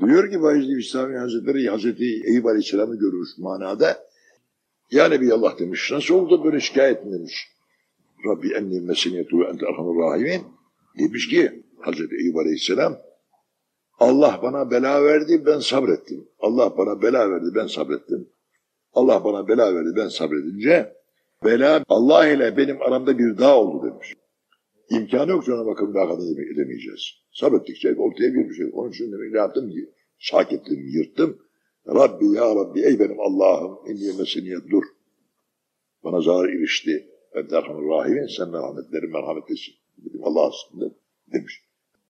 Diyor ki Bayezid Bistami Hazretleri Hazreti Eyüp Aleyhisselam'ı görür manada. Ya Nebi Allah demiş. Nasıl oldu böyle şikayet mi demiş. Rabbi enni meseniyetu ve ente erhamur rahimin. Demiş ki Hazreti Eyüp Aleyhisselam Allah bana bela verdi ben sabrettim. Allah bana bela verdi ben sabrettim. Allah bana bela verdi ben sabredince bela Allah ile benim aramda bir dağ oldu demiş. İmkanı yok ona bakın kadar edemeyeceğiz. Sabrettikçe ortaya bir şey. Onun için demek ne yaptım? Şak ettim, yırttım. Rabbi ya Rabbi ey benim Allah'ım inni meseniyet dur. Bana zarar ilişti. Ben derhamur rahimin sen merhametlerin merhametlisin. Dedim Allah aslında demiş.